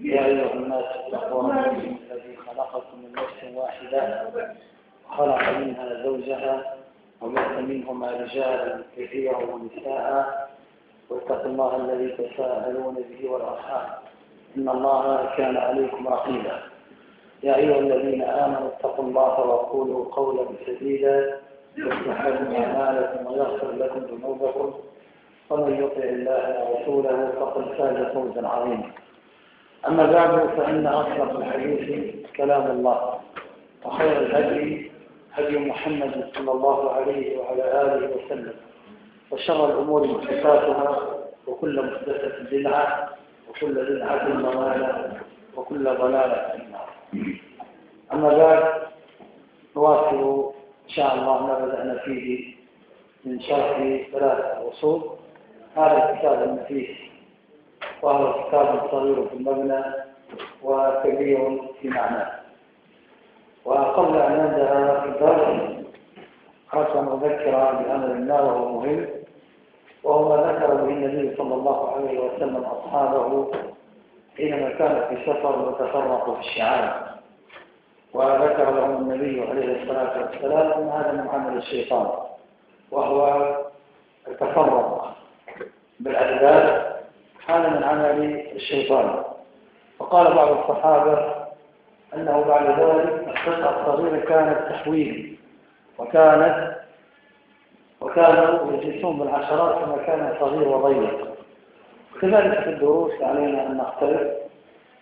يا أيها الناس اتقوا الذي خلقكم من نفس واحدة خلق منها زوجها وبث منهما رجالا كثيرا ونساء واتقوا الله الذي تساءلون به والأرحام. إن الله كان عليكم رقيبا. يا أيها الذين آمنوا اتقوا الله وقولوا قولا سديدا يصلح لكم أعمالكم ويغفر لكم ذنوبكم. ومن يطع الله ورسوله فقد فاز فوزا عظيما. أما بعد فإن أصدق الحديث كلام الله وخير الهدي هدي محمد صلى الله عليه وعلى آله وسلم. وشر الأمور محدثاتها وكل محدثة بدعة وكل بدعة ضلالة وكل ضلالة في النار. أما بعد نواصل إن شاء الله ما بدأنا فيه من شرح ثلاثة أصول. هذا الكتاب المفيد وهو كتاب صغير في المبنى وكبير في معناه وقبل أن نبدأ في الدرس حتى أن بأمر ما وهو مهم وهو ما ذكر به النبي صلى الله عليه وسلم أصحابه حينما كان في سفر وتفرقوا في الشعاب وذكر لهم النبي عليه الصلاة والسلام أن هذا من عمل الشيطان وهو التفرق بالأعداد كان من عمل الشيطان. وقال بعض الصحابة أنه بعد ذلك القطعة الصغيرة كانت تحويل وكانت وكانوا يجلسون بالعشرات كما كان صغير وضيق. كذلك في الدروس علينا أن نختلف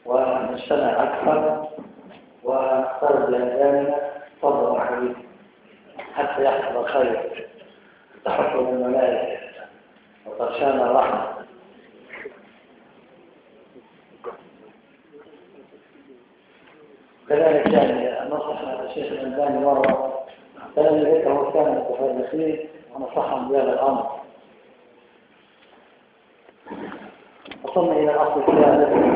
ونجتمع أكثر ونقترب لأذاننا فضلا حبيبي. حتى يحصل الخير. تحصل الملائكة. وطرشان الرحمة كذلك يعني نصح الشيخ الألباني مرة. كلام ذكره كان الكفار الأخير. ونصحهم بهذا الأمر. وصلنا إلى الأصل الثالث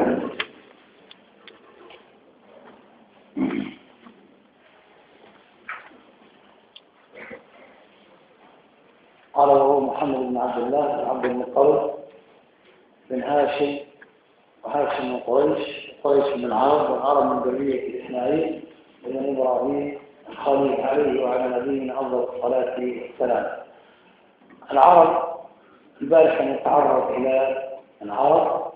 قال وهو محمد بن عبد الله بن عبد المطلب بن هاشم وحارس من قريش. قريش من العرب والعرب من ذرية إسماعيل بن إبراهيم الخليل عليه وعلى نبينا أفضل الصلاة والسلام. العرب البارحة نتعرض إلى العرب.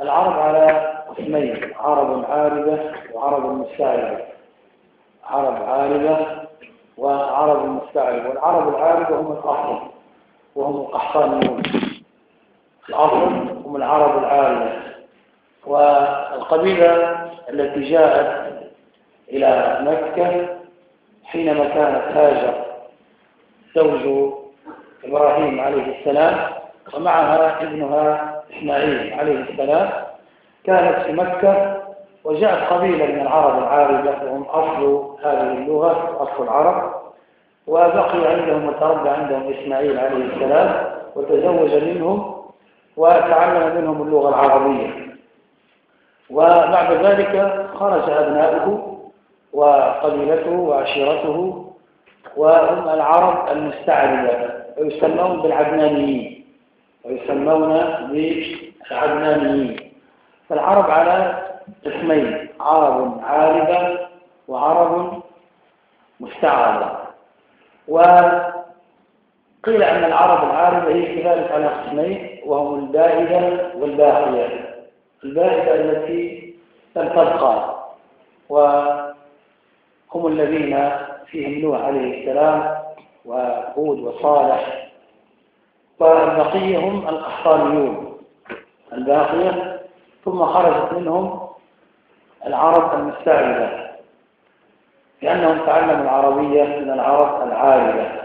العرب على قسمين عرب عاربة وعرب مستعربة. عرب عاربة وعرب مستعربة. والعرب العاربة هم الأصل وهم القحطانيون الأصل هم العرب العاربة. والقبيلة التي جاءت إلى مكة حينما كانت هاجر زوج إبراهيم عليه السلام ومعها ابنها إسماعيل عليه السلام كانت في مكة وجاءت قبيلة من العرب العاربة وهم أصل هذه اللغة أصل العرب وبقي عندهم وتربى عندهم إسماعيل عليه السلام وتزوج منهم وتعلم منهم اللغة العربية. وبعد ذلك خرج أبناؤه وقبيلته وعشيرته وهم العرب المستعربة ويسمون بالعدنانيين. ويسمون بالعدنانيين. فالعرب على اسمين عرب عاربة وعرب مستعربة. وقيل أن العرب العاربة هي كذلك على اسمين وهم البائدة والباقية. البائدة التي لم تبقى. وهم الذين فيهم نوح عليه السلام وهود وصالح والبقية هم القحطانيون الباقية ثم خرجت منهم العرب المستعربة لأنهم تعلموا العربية من العرب العاربة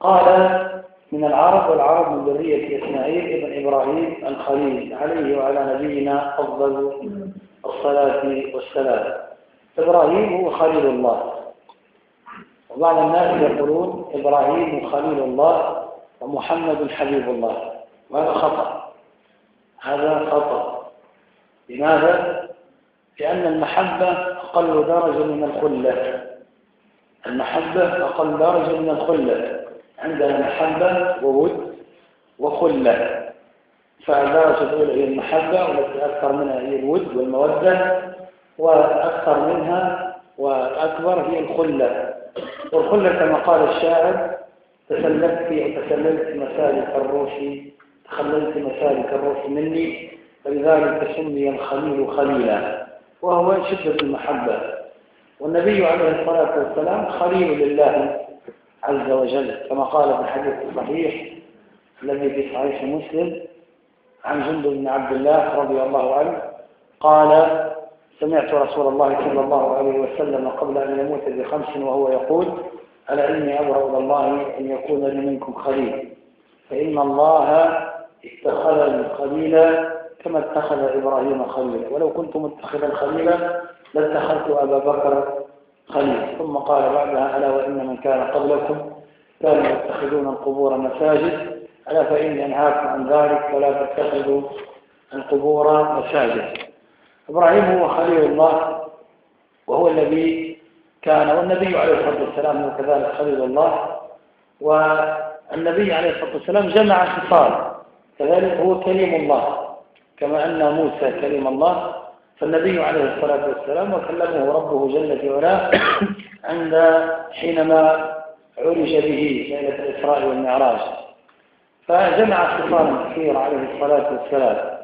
قال من العرب والعرب من ذرية إسماعيل ابن إبراهيم الخليل عليه وعلى نبينا أفضل الصلاة والسلام. إبراهيم هو خليل الله. وبعض الناس يقولون إبراهيم خليل الله ومحمد حبيب الله. وهذا خطأ. هذا خطأ. لماذا؟ لأن المحبة أقل درجة من الخلة. المحبة أقل درجة من الخلة. عندنا محبة وود وخلة. فالدرجة الأولى هي المحبة والتي أكثر منها هي الود والمودة وأكثر منها وأكبر هي الخلة. والخلة كما قال الشاعر تسللت في تسللت مسالك الروح تخللت مسالك الروح مني فلذلك سمي الخليل خليلا. وهو شدة المحبة. والنبي عليه الصلاة والسلام خليل لله. عز وجل كما قال في الحديث الصحيح الذي في صحيح مسلم عن جند بن عبد الله رضي الله عنه قال سمعت رسول الله صلى الله عليه وسلم قبل أن يموت بخمس وهو يقول ألا إني أبرأ إلى الله أن يكون لي منكم خليل. فإن الله اتخذني خليلا كما اتخذ إبراهيم خليلا. ولو كنت متخذا خليلا لاتخذت أبا بكر خليل. ثم قال بعدها ألا وإن من كان قبلكم كانوا يتخذون القبور مساجد. ألا فإني أنهاكم عن ذلك فلا تتخذوا القبور مساجد. إبراهيم هو خليل الله وهو الذي كان والنبي عليه الصلاة والسلام هو كذلك خليل الله. والنبي عليه الصلاة والسلام جمع خصال كذلك هو كريم الله كما أن موسى كريم الله. فالنبي عليه الصلاة والسلام وكلمه ربه جل في علاه عند حينما عرج به ليلة الإسراء والمعراج. فجمع خصاما كثير عليه الصلاة والسلام.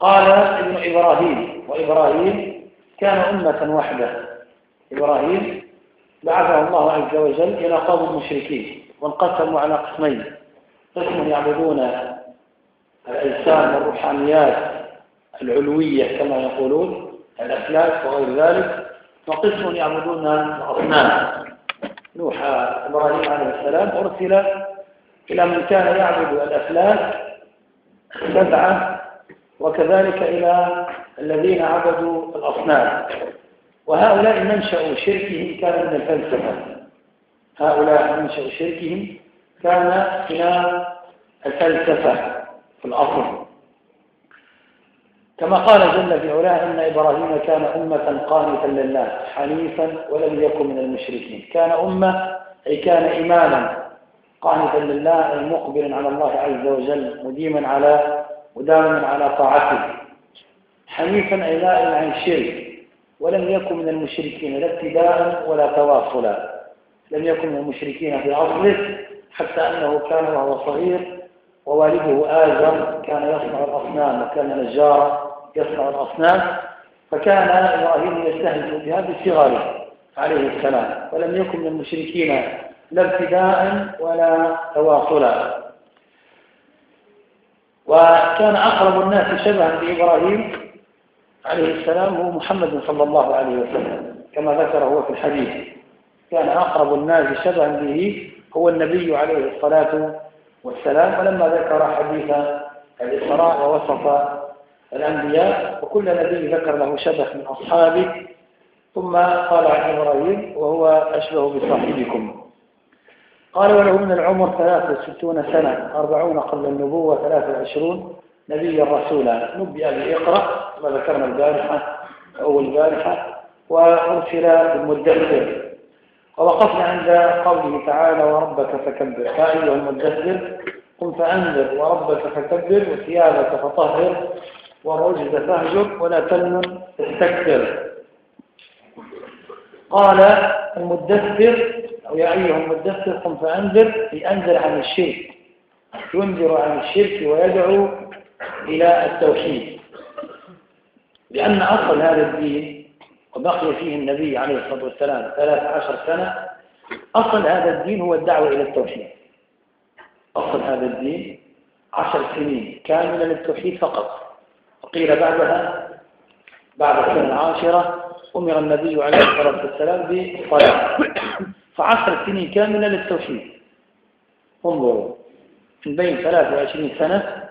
قال ابن إبراهيم وإبراهيم كان أمة وحدة إبراهيم بعثه الله عز وجل إلى قوم المشركين وانقسموا على قسمين. قسم يعبدون الأجسام والروحانيات العلوية كما يقولون الأفلاك وغير ذلك. وقسم يعبدون الأصنام. نوح إبراهيم عليه السلام أرسل إلى من كان يعبد الأفلاك سبعة وكذلك إلى الذين عبدوا الأصنام. وهؤلاء منشأ شركهم كان من الفلسفة. هؤلاء منشأ شركهم كان من الفلسفة في الأصل. كما قال جل في علاه إن إبراهيم كان أمة قانتا لله حنيفا ولم يكن من المشركين. كان أمة أي كان إماما قانتا لله أي مقبلا على الله عز وجل مديما على مداوما على طاعته. حنيفا أي لا عن الشرك ولم يكن من المشركين لا ابتداء ولا تواصلا. لم يكن من المشركين في أصله حتى أنه كان وهو صغير ووالده آزر كان يصنع الأصنام وكان نجارا. يصنع الأصنام فكان إبراهيم يستهزئ بها بصغاره عليه السلام ولم يكن من المشركين لا ابتداء ولا تواصلا. وكان أقرب الناس شبها بإبراهيم عليه السلام هو محمد صلى الله عليه وسلم كما ذكر هو في الحديث. كان أقرب الناس شبها به هو النبي عليه الصلاة والسلام ولما ذكر حديث الإسراء ووصف الأنبياء وكل نبي ذكر له شبه من أصحابه. ثم قال عن إبراهيم وهو أشبه بصاحبكم. قال وله من العمر ثلاثة وستون سنة أربعون قبل النبوة ثلاثة وعشرون نبيا رسولا. نبئ بإقرأ كما ذكرنا البارحة أو البارحة وأرسل المدثر ووقفنا عند قوله تعالى وربك فكبر يا أيها المدثر قم فأنذر وربك فكبر وثيابك فطهر والرجز فاهجر ولا تلمم تستكثر قال المدثر أو يا أيها المدثر قم فأنذر لأنذر عن الشرك. ينذر عن الشرك ويدعو إلى التوحيد. لأن أصل هذا الدين وبقي فيه النبي عليه الصلاة والسلام 13 سنة أصل هذا الدين هو الدعوة إلى التوحيد. أصل هذا الدين عشر سنين كاملة للتوحيد فقط. وقيل بعدها بعد السنة العاشرة أمر النبي عليه الصلاة والسلام بالصلاة فعشر سنين كاملة للتوحيد. انظروا من بين 23 سنة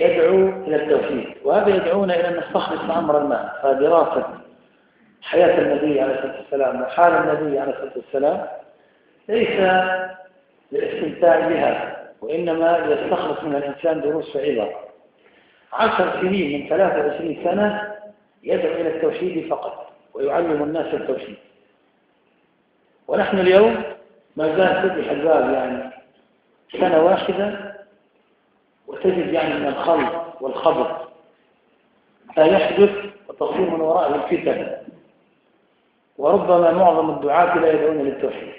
يدعو إلى التوحيد وهذا يدعونا إلى أن نستخلص أمرا ما فدراسة حياة النبي عليه الصلاة والسلام وحال النبي عليه الصلاة والسلام ليس للاستمتاع بها وإنما يستخلص من الإنسان دروس وعبر عشر سنين من 23 سنة يدعو إلى التوحيد فقط ويعلم الناس التوحيد. ونحن اليوم ما زال فتح الباب يعني سنة واحدة وتجد يعني من الخلط والخبط ما يحدث وتصير من وراءه الفتن. وربما معظم الدعاة لا يدعون للتوحيد.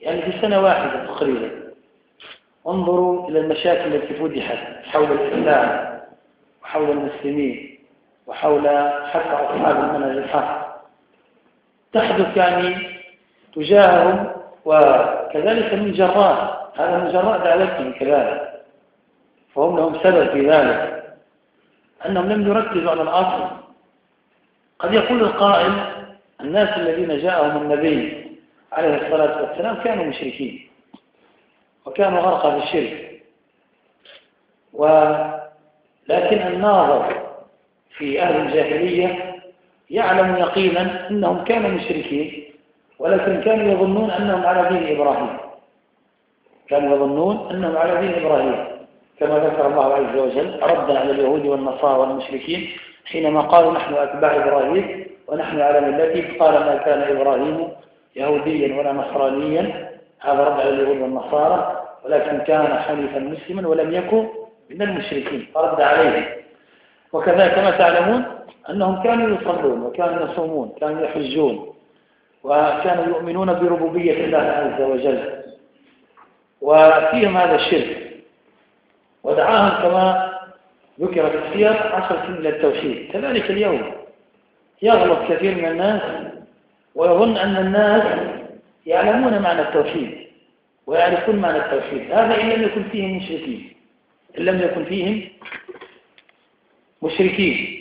يعني في سنة واحدة تقريبا. انظروا إلى المشاكل التي فتحت حول الإسلام وحول المسلمين وحول حتى أصحاب المنهج الحق. تحدث يعني تجاههم وكذلك من جراء. هذا من جراء دعوتهم كذلك. فهم لهم سبب في ذلك. أنهم لم يركزوا على الأصل. قد يقول القائل الناس الذين جاءهم النبي عليه الصلاة والسلام كانوا مشركين. وكانوا غرق في الشرك ولكن الناظر في أهل الجاهلية يعلم يقينا أنهم كانوا مشركين ولكن كانوا يظنون أنهم على دين إبراهيم. كانوا يظنون أنهم على دين إبراهيم. كما ذكر الله عز وجل ردا على اليهود والنصارى والمشركين حينما قالوا نحن أتباع إبراهيم ونحن على ملته قال ما كان إبراهيم يهوديا ولا نصرانيا. هذا رد على اليهود والنصارى ولكن كان حنيفا مسلما ولم يكن من المشركين. فرد عليهم وكذا كما تعلمون أنهم كانوا يصلون وكانوا يصومون كانوا يحجون وكانوا يؤمنون بربوبية الله عز وجل. وفيهم هذا الشرك. ودعاهم كما ذكر في السير عشر سنين إلى التوحيد. كذلك اليوم يغلط كثير من الناس ويظن أن الناس يعلمون معنى التوحيد ويعرفون معنى التوحيد. هذا إن لم يكن فيهم مشركين. إن لم يكن فيهم مشركين.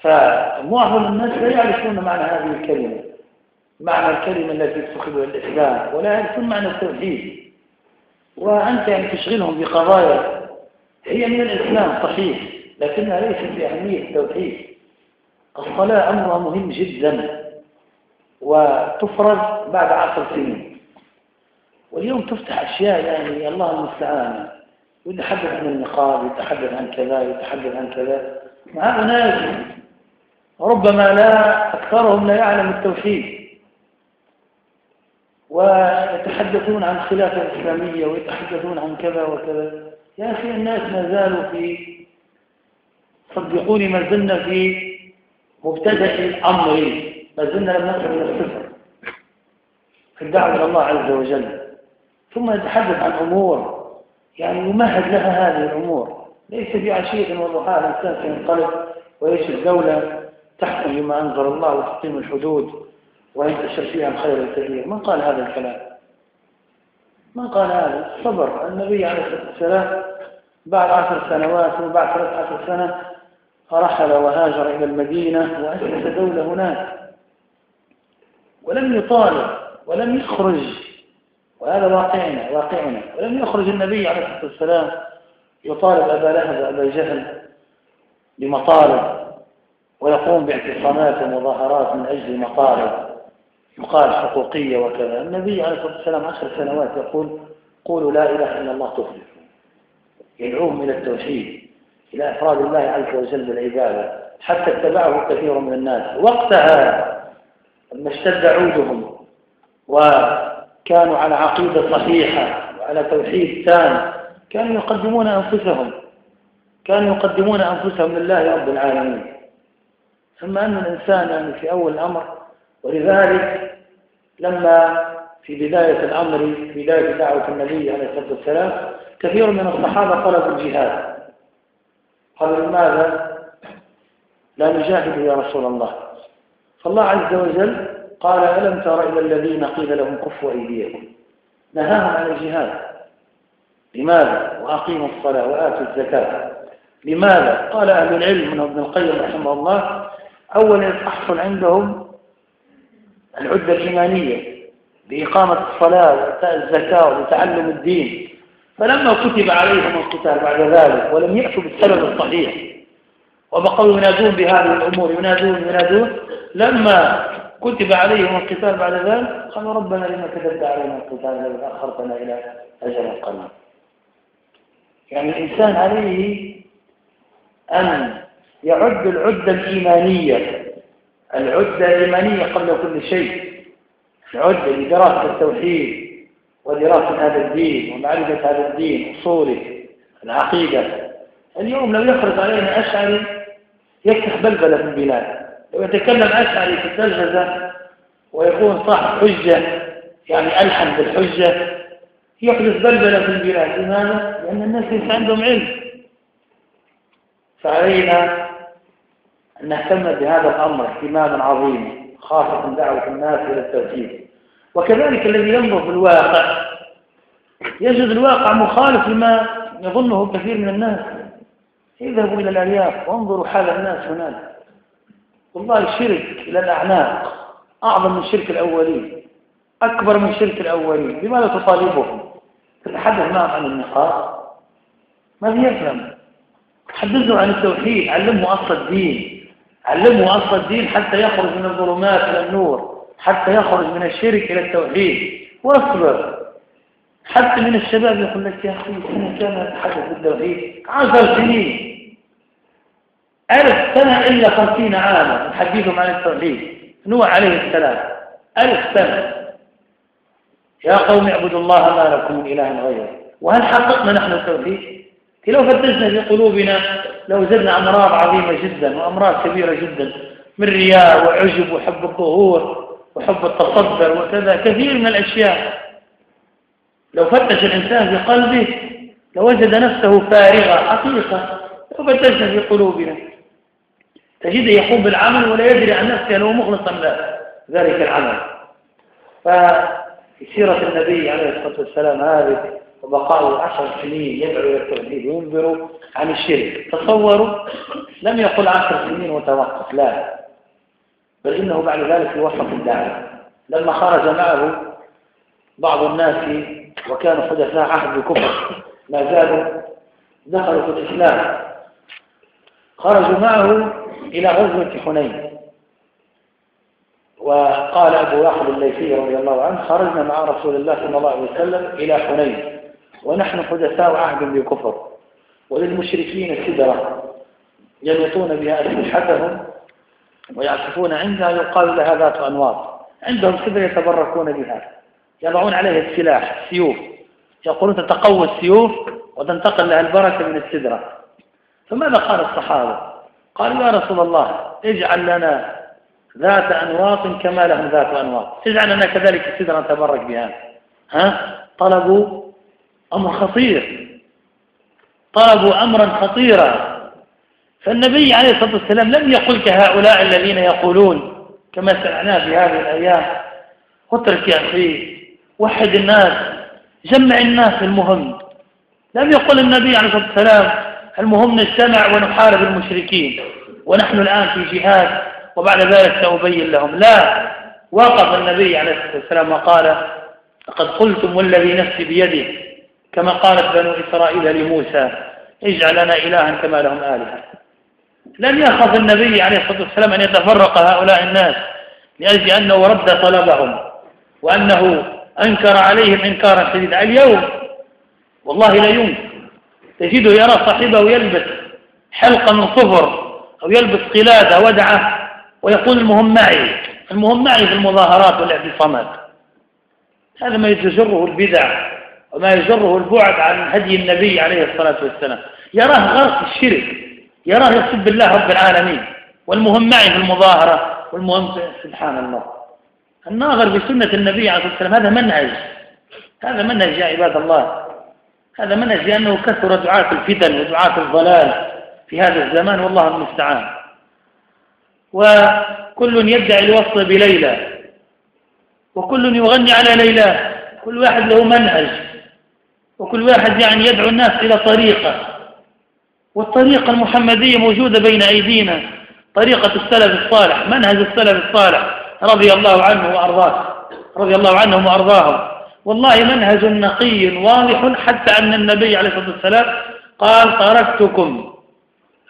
فمعظم الناس لا يعرفون معنى هذه الكلمة. معنى الكلمة التي تتخذها الإسلام ولا يعرفون معنى التوحيد. وأنت يعني تشغلهم بقضايا. هي من الإسلام صحيح لكنها ليست بأهمية التوحيد. الصلاة أمرها مهم جدا. وتفرز بعد عشر سنين. واليوم تفتح أشياء يعني الله المستعان. ويتحدث عن النقاب يتحدث عن كذا يتحدث عن كذا. مع أناس ربما لا أكثرهم لا يعلم التوحيد. ويتحدثون عن الخلافة الإسلامية ويتحدثون عن كذا وكذا. يا أخي الناس ما زالوا في صدقوني ما زلنا في مبتدأ الأمر. ما زلنا لم نخرج من الصفر في الدعوة إلى الله عز وجل. ثم يتحدث عن أمور يعني يمهد لها هذه الأمور. ليس بعشية وضحاها الإنسان سينقلب ويجد دولة تحكم بما أنزل الله وتقيم الحدود وينتشر فيها الخير الكثير. من قال هذا الكلام؟ من قال هذا؟ صبر النبي عليه الصلاة والسلام بعد عشر سنوات وبعد ثلاث عشر سنة رحل وهاجر إلى المدينة وأسس دولة هناك. ولم يطالب ولم يخرج وهذا واقعنا واقعنا. ولم يخرج النبي عليه الصلاة والسلام يطالب أبا لهب وأبا جهل بمطالب ويقوم باعتصامات ومظاهرات من أجل مطالب يقال حقوقية وكذا. النبي عليه الصلاة والسلام عشر سنوات يقول قولوا لا إله إلا الله تفلح يدعوهم إلى التوحيد إلى إفراد الله عز وجل بالعبادة حتى اتبعه كثير من الناس. وقتها لما اشتد عودهم وكانوا على عقيدة صحيحة وعلى توحيد تام كانوا يقدمون أنفسهم. كانوا يقدمون أنفسهم لله رب العالمين. ثم أن الإنسان يعني في أول الأمر ولذلك لما في بداية الأمر في بداية دعوة النبي عليه الصلاة والسلام كثير من الصحابة طلبوا الجهاد. قالوا لماذا؟ لا نجاهد يا رسول الله. فالله عز وجل قال ألم تر إلى الذين قيل لهم كفوا أيديكم؟ نهاهم عن الجهاد. لماذا؟ وأقيموا الصلاة وآتوا الزكاة. لماذا؟ قال أهل العلم من ابن القيم رحمه الله أولا تحصل عندهم العدة الإيمانية بإقامة الصلاة وإعطاء الزكاة وبتعلم الدين. فلما كتب عليهم القتال بعد ذلك ولم يأتوا بالسبب الصحيح وبقوا ينادون بهذه الأمور ينادون ينادون. لما كتب عليهم القتال بعد ذلك قالوا ربنا لما كتبت علينا القتال لو أخرتنا إلى أجل القناة يعني الإنسان عليه أن يعد العدة الإيمانية. العدة الإيمانية قبل كل شيء. العدة لدراسة التوحيد ودراسة هذا الدين ومعرفة هذا الدين أصوله العقيدة. اليوم لو يخرج علينا أشعري يكشف بلبلة من البلاد لو يتكلم أشعري في الترجمة ويكون صاحب حجة يعني ألحن بالحجة يحدث بلبلة في البلاد لماذا؟ لأن الناس ليس عندهم علم. فعلينا أن نهتم بهذا الأمر اهتماما عظيما خاصة دعوة الناس إلى التوحيد. وكذلك الذي ينظر في الواقع يجد الواقع مخالف لما يظنه كثير من الناس. اذهبوا إلى الأرياف وانظروا حال الناس هناك. والله شرك الأعناق. أعظم من شرك الأولين. أكبر من شرك الأولين. بماذا تطالبهم. تتحدث معهم عن النقاط ماذا يفهم؟ حدثوا عن التوحيد. علموا أصل الدين. علموا أصل الدين حتى يخرج من الظلمات إلى النور. حتى يخرج من الشرك إلى التوحيد. واصبر حتى من الشباب يقول لك يا أخي أنا كان أتحدث بالتوحيد. عشر سنين. ألف سنة إلا خمسين عاما. حديثهم عن التوحيد نوح عليه السلام. ألف سنة. يا قوم اعبدوا الله ما لكم من إله غيره. وهل حققنا نحن التوحيد؟ لو فتشنا في قلوبنا لوجدنا أمراض عظيمة جدا وأمراض كبيرة جدا من رياء وعجب وحب الظهور وحب التصدر وكذا كثير من الأشياء. لو فتش الإنسان في قلبه لوجد نفسه فارغة حقيقة. لو فتشنا في قلوبنا. تجده يقوم بالعمل ولا يدري عن نفسه أنه مخلصا له ذلك العمل فسيرة النبي عليه الصلاة والسلام هذه وبقاء عشر سنين يدعو إلى التوحيد وينذر عن الشرك. تصوروا لم يقل عشر سنين وتوقف لا. بل إنه بعد ذلك في وسط الدعوة. لما خرج معه بعض الناس وكانوا حدثاء عهد الكفر ما زالوا دخلوا في الإسلام. خرجوا معه إلى غزوة حنين. وقال أبو واحد الليثي رضي الله عنه خرجنا مع رسول الله صلى الله عليه وسلم إلى حنين. ونحن حدثاء عهد بكفر وللمشركين السدرة يلوطون بها أسلحتهم ويعكفون عندها يقال لها ذات أنواط عندهم سدرة يتبركون بها. يضعون عليها السلاح السيوف يقولون تتقوى السيوف وتنتقل لها البركة من السدرة. فماذا قال الصحابة؟ قالوا يا رسول الله اجعل لنا ذات أنواط كما لهم ذات أنواط. اجعل لنا كذلك سدرا نتبرك بها. ها؟ طلبوا أمر خطير. طلبوا أمرا خطيرا. فالنبي عليه الصلاة والسلام لم يقل كهؤلاء الذين يقولون كما سمعناه في هذه الأيام اترك يا أخي وحد الناس جمع الناس المهم. لم يقل النبي عليه الصلاة والسلام المهم نجتمع ونحارب المشركين. ونحن الآن في جهاد وبعد ذلك سأبين لهم. لا وقف النبي عليه الصلاة والسلام وقال لقد قلتم والذي نفسي بيده كما قالت بنو إسرائيل لموسى اجعل لنا إلها كما لهم آلهة. لم يخف النبي عليه الصلاة والسلام أن يتفرق هؤلاء الناس لأجل أنه رد طلبهم وأنه أنكر عليهم إنكارا شديدا. اليوم والله لا يمكن تجده يرى صاحبه يلبس حلقة من صفر أو يلبس قلادة ودعة ويقول المهم معي المهم معي في المظاهرات والاعتصامات. هذا ما يجره البدع وما يجره البعد عن هدي النبي عليه الصلاة والسلام. يراه غرق الشرك يراه يصب الله رب العالمين. والمهم معي في المظاهرة والمهم سبحان الله. الناظر بسنة النبي عليه الصلاة والسلام هذا منهج. هذا منهج يا عباد الله. هذا منهج لأنه كثر دعاة الفتن ودعاة الضلال في هذا الزمان والله المستعان. وكل يدعي الوصل بليلى وكل يغني على ليلى كل واحد له منهج وكل واحد يعني يدعو الناس إلى طريقة. والطريقة المحمدية موجودة بين أيدينا طريقة السلف الصالح منهج السلف الصالح رضي الله عنه وأرضاه رضي الله عنهم وأرضاهم. والله منهج نقي واضح حتى أن النبي عليه الصلاة والسلام قال تركتكم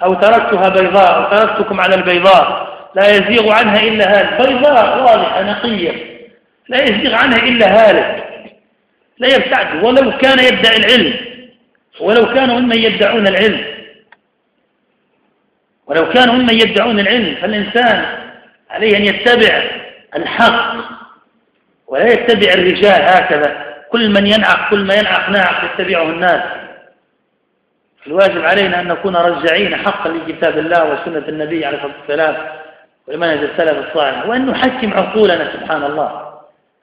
أو تركتها بيضاء أو تركتكم على البيضاء لا يزيغ عنها إلا هالك. بيضاء واضحة نقية. لا يزيغ عنها إلا هالك. لا يبتعد. ولو كان يدعي العلم. ولو كانوا ممن يدعون العلم. ولو كانوا ممن يدعون العلم. فالإنسان عليه أن يتبع الحق. ولا يتبع الرجال هكذا. كل من ينعق كل ما ينعق ناعق يتبعه الناس. الواجب علينا أن نكون رجعين حقا لكتاب الله وسنة النبي عليه الصلاة والسلام ولمنهج السلف الصالح وأن نحكم عقولنا سبحان الله.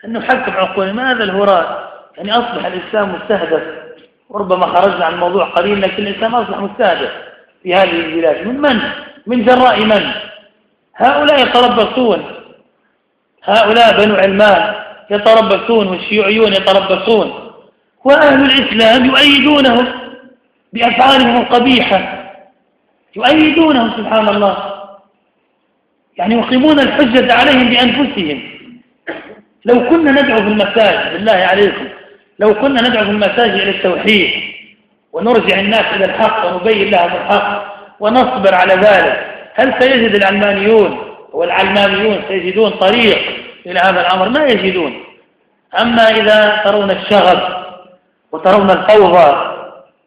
أن نحكم عقولنا. ماذا الهراء؟ يعني أصبح الإسلام مستهدف. وربما خرجنا عن الموضوع قليل لكن الإسلام أصبح مستهدف في هذه البلاد. من من؟ من جراء من؟ هؤلاء يتربصون هؤلاء بنو علمان. يتربصون والشيوعيون يتربصون وأهل الإسلام يؤيدونهم بأفعالهم القبيحة يؤيدونهم سبحان الله. يعني يقيمون الحجة عليهم بأنفسهم. لو كنا ندعو في المساجد بالله عليكم لو كنا ندعو في المساجد إلى التوحيد ونرجع الناس إلى الحق ونبين لهم الحق ونصبر على ذلك هل سيجد العلمانيون والعلمانيون سيجدون طريق إلى هذا الأمر ما يجدون. أما إذا ترون الشغب وترون الفوضى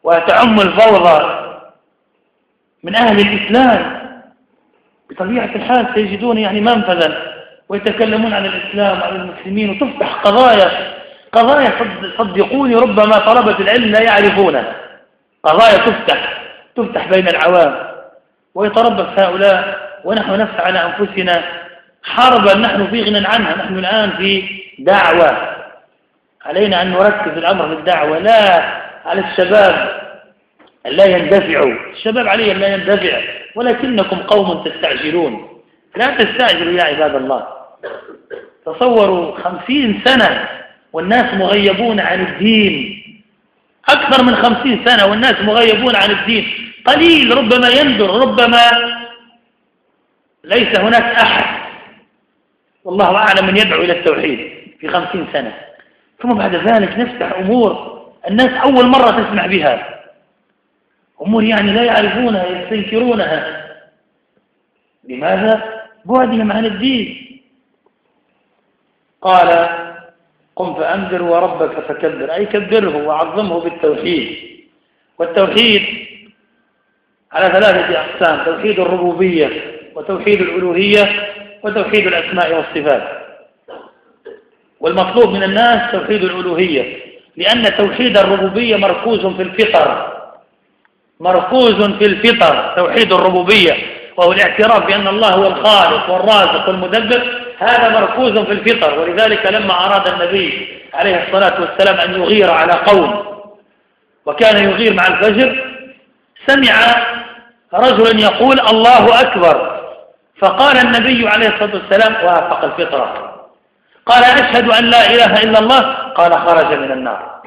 وتعم الفوضى من أهل الإسلام بطبيعة الحال سيجدون يعني منفذا ويتكلمون عن الإسلام وعن المسلمين وتفتح قضايا قضايا صدقوني ربما طلبة العلم لا يعرفونها قضايا تفتح تفتح بين العوام ويتربص هؤلاء ونحن نفس على أنفسنا حربا نحن في غنى عنها نحن الآن في دعوة. علينا أن نركز الأمر في الدعوة لا على الشباب أن لا يندفعوا. الشباب عليه أن لا يندفع ولكنكم قوم تستعجلون. لا تستعجلوا يا عباد الله. تصوروا خمسين سنة والناس مغيبون عن الدين. أكثر من خمسين سنة والناس مغيبون عن الدين. قليل ربما يندر ربما ليس هناك أحد. والله أعلم من يدعو إلى التوحيد في خمسين سنة. ثم بعد ذلك نفتح أمور الناس أول مرة تسمع بها. أمور يعني لا يعرفونها يستنكرونها. لماذا؟ بعدهم عن الدين. قال قم فأنذر وربك فكبر. أي كبره وعظمه بالتوحيد. والتوحيد على ثلاثة أقسام توحيد الربوبية وتوحيد الألوهية وتوحيد الأسماء والصفات. والمطلوب من الناس توحيد الألوهية لأن توحيد الربوبية مركوز في الفطر. مركوز في الفطر توحيد الربوبية وهو الاعتراف بأن الله هو الخالق والرازق والمدبر. هذا مركوز في الفطر ولذلك لما أراد النبي عليه الصلاة والسلام أن يغير على قوم وكان يغير مع الفجر سمع رجلا يقول الله أكبر. فقال النبي عليه الصلاة والسلام وافق الفطرة. قال أشهد أن لا إله إلا الله. قال خرج من النار.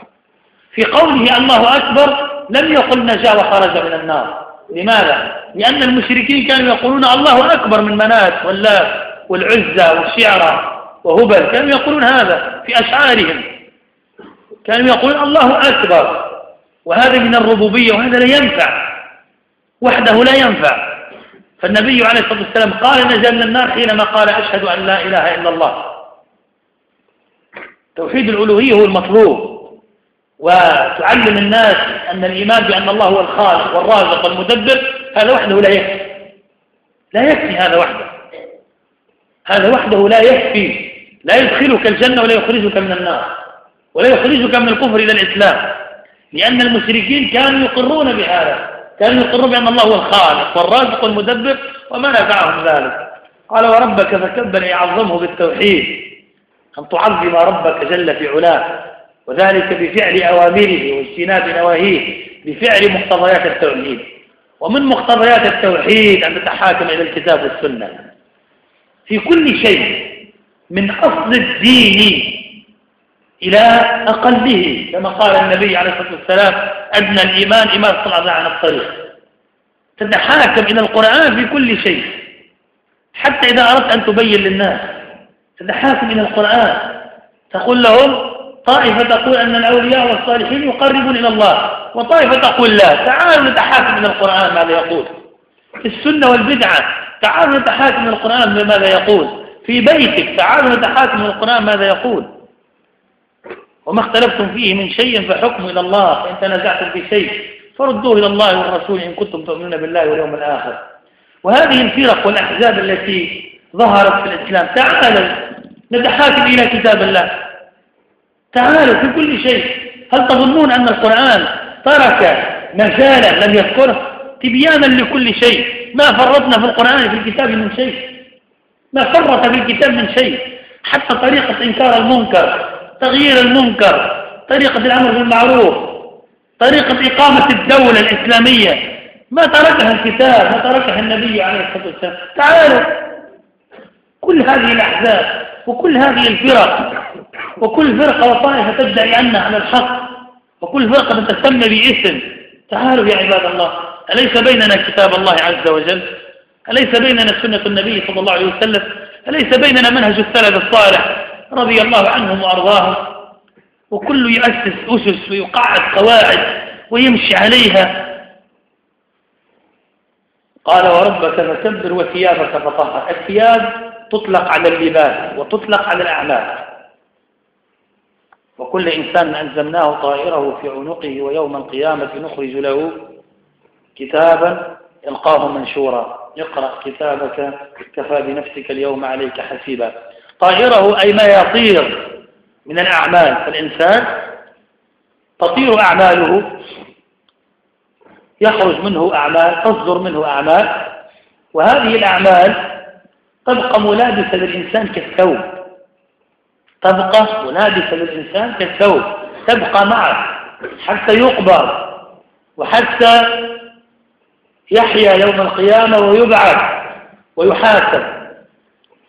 في قوله الله أكبر لم يقل نجا وخرج من النار. لماذا؟ لأن المشركين كانوا يقولون الله أكبر من منات واللات والعزة والشعرة وهبل. كانوا يقولون هذا في أشعارهم. كانوا يقولون الله أكبر وهذا من الربوبية وهذا لا ينفع. وحده لا ينفع. فالنبي عليه الصلاة والسلام قال نجا من النار حينما قال أشهد أن لا إله إلا الله. توحيد الألوهية هو المطلوب. وتعلم الناس أن الإيمان بأن الله هو الخالق والرازق والمدبر هذا وحده لا يكفي. لا يكفي هذا وحده. هذا وحده لا يكفي. لا يدخلك الجنة ولا يخرجك من النار ولا يخرجك من الكفر إلى الإسلام. لأن المشركين كانوا يقرون بهذا. لأن يقر بأن الله هو الخالق والرازق المدبر وما نفعهم ذلك. قال وربك فكبر يعظمه بالتوحيد أن تعظم ربك جل في علاه وذلك بفعل أوامره واجتناب نواهيه بفعل مقتضيات التوحيد. ومن مقتضيات التوحيد أن تتحاكم إلى الكتاب والسنة. في كل شيء من أصل الدين إلى أقله كما قال النبي عليه الصلاة والسلام أن الإيمان إيمان طلعنا عن الطريق. تتحاكم إلى القرآن في كل شيء. حتى إذا أردت أن تبين للناس تتحاكم إلى القرآن. تقول لهم طائفة تقول أن الأولياء والصالحين يقربون إلى الله وطائفة تقول لا. تعالوا نتحاكم إلى القرآن ماذا يقول. في السنة والبدعة تعالوا نتحاكم إلى القرآن ماذا يقول. في بيتك تعالوا نتحاكم إلى القرآن ماذا يقول. وما اختلفتم فيه من شيء فحكم إلى الله. فإن تنازعتم في شيء فردوه إلى الله والرسول إن كنتم تؤمنون بالله واليوم الآخر. وهذه الفرق والأحزاب التي ظهرت في الإسلام تعالوا نتحاكم إلى كتاب الله. تعالوا في كل شيء. هل تظنون أن القرآن ترك مجالا لم يذكره تبيانا لكل شيء. ما فرطنا في القرآن في الكتاب من شيء. ما فرط في الكتاب من شيء. حتى طريقة إنكار المنكر. تغيير المنكر طريقة الأمر بالمعروف طريقة إقامة الدولة الإسلامية. ما تركها الكتاب ما تركها النبي عليه الصلاة والسلام. تعالوا. كل هذه الأحزاب وكل هذه الفرق وكل فرقة وطائفة تدعي أنها على الحق وكل فرقة تسمى باسم. تعالوا يا عباد الله. أليس بيننا كتاب الله عز وجل؟ أليس بيننا سنة النبي صلى الله عليه وسلم؟ أليس بيننا منهج السلف الصالح؟ رضي الله عنهم وأرضاهم. وكل يؤسس أسس ويقعد قواعد ويمشي عليها. قال وربك فكبر وثيابك فطهر. الثياب تطلق على اللباس وتطلق على الأعمال. وكل إنسان أنزلناه طائره في عنقه ويوم القيامة نخرج له كتابا إلقاه منشورا. اقرأ كتابك كفى بنفسك اليوم عليك حسيبا. طائره أي ما يطير من الأعمال. فالإنسان تطير أعماله يخرج منه أعمال تصدر منه أعمال وهذه الأعمال تبقى ملابسة للإنسان كالثوب. تبقى ملابسة للإنسان كالثوب. تبقى معه حتى يقبر وحتى يحيا يوم القيامة ويبعث ويحاسب.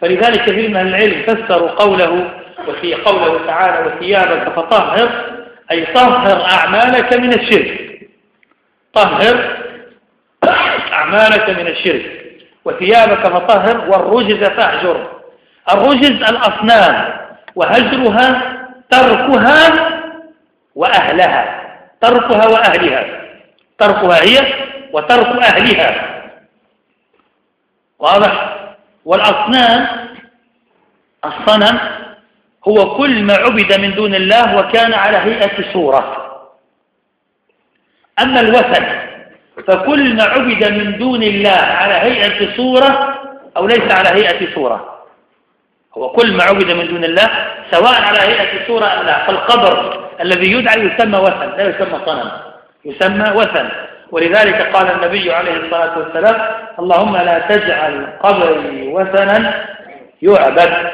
فلذلك في من العلم فسروا قوله وفي قوله تعالى وثيابك فطهر أي طهر أعمالك من الشرك. طهر أعمالك من الشرك. وثيابك فطهر والرجز فاهجر الرجز الأصنام وهجرها تركها وأهلها. تركها وأهلها. تركها هي وترك أهلها. واضح؟ والأصنام الصنم هو كل ما عبد من دون الله وكان على هيئة صورة. أما الوثن فكل ما عبد من دون الله على هيئة صورة أو ليس على هيئة صورة. هو كل ما عبد من دون الله سواء على هيئة صورة أم لا. فالقبر الذي يدعى يسمى وثن لا يسمى صنم يسمى وثن. ولذلك قال النبي عليه الصلاة والسلام اللهم لا تجعل قبري وثنا يعبد.